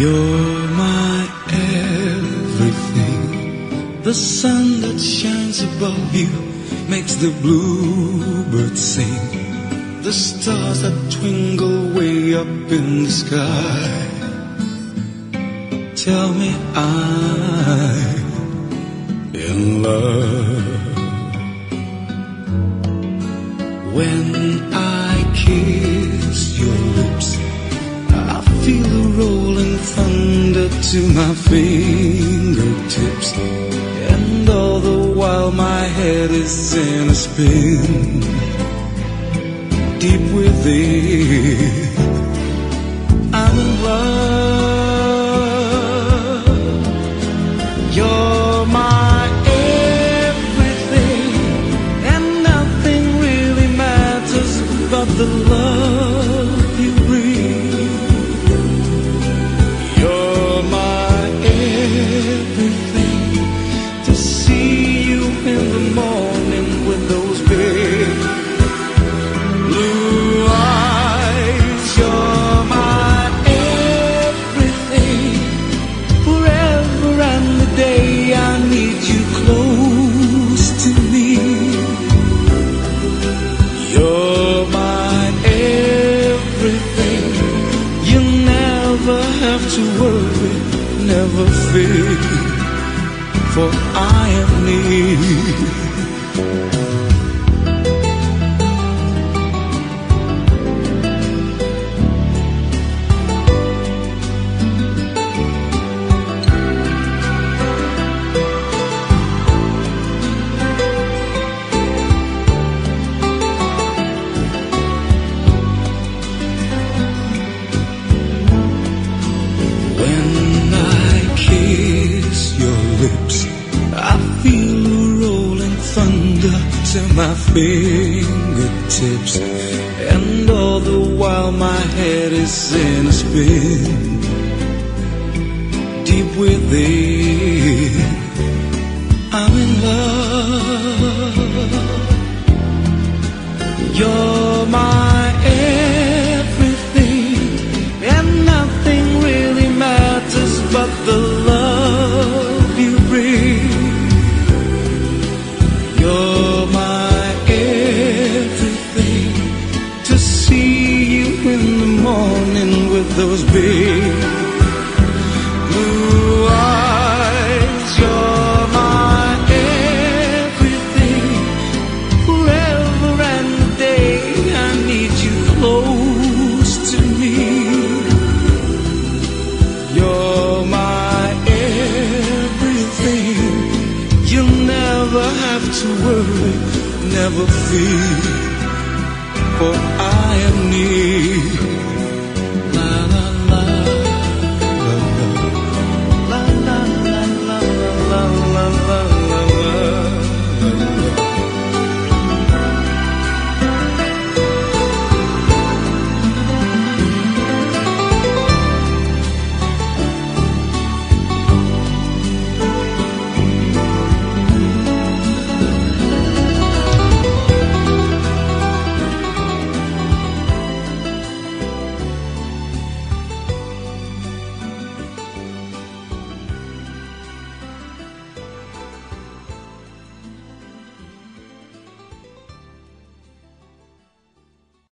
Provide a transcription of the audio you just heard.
You're my everything. The sun that shines above you makes the bluebirds sing. The stars that twinkle way up in the sky. Tell me I'm in love. When to my fingertips. And all the while my head is in a spin. Deep within, to worry, never fear, for I am near. Thunder to my fingertips. And all the while my head is in a spin. Deep within, those big blue eyes. You're my everything. Forever and a day, I need you close to me. You're my everything. You'll never have to worry, never fear, for I am near.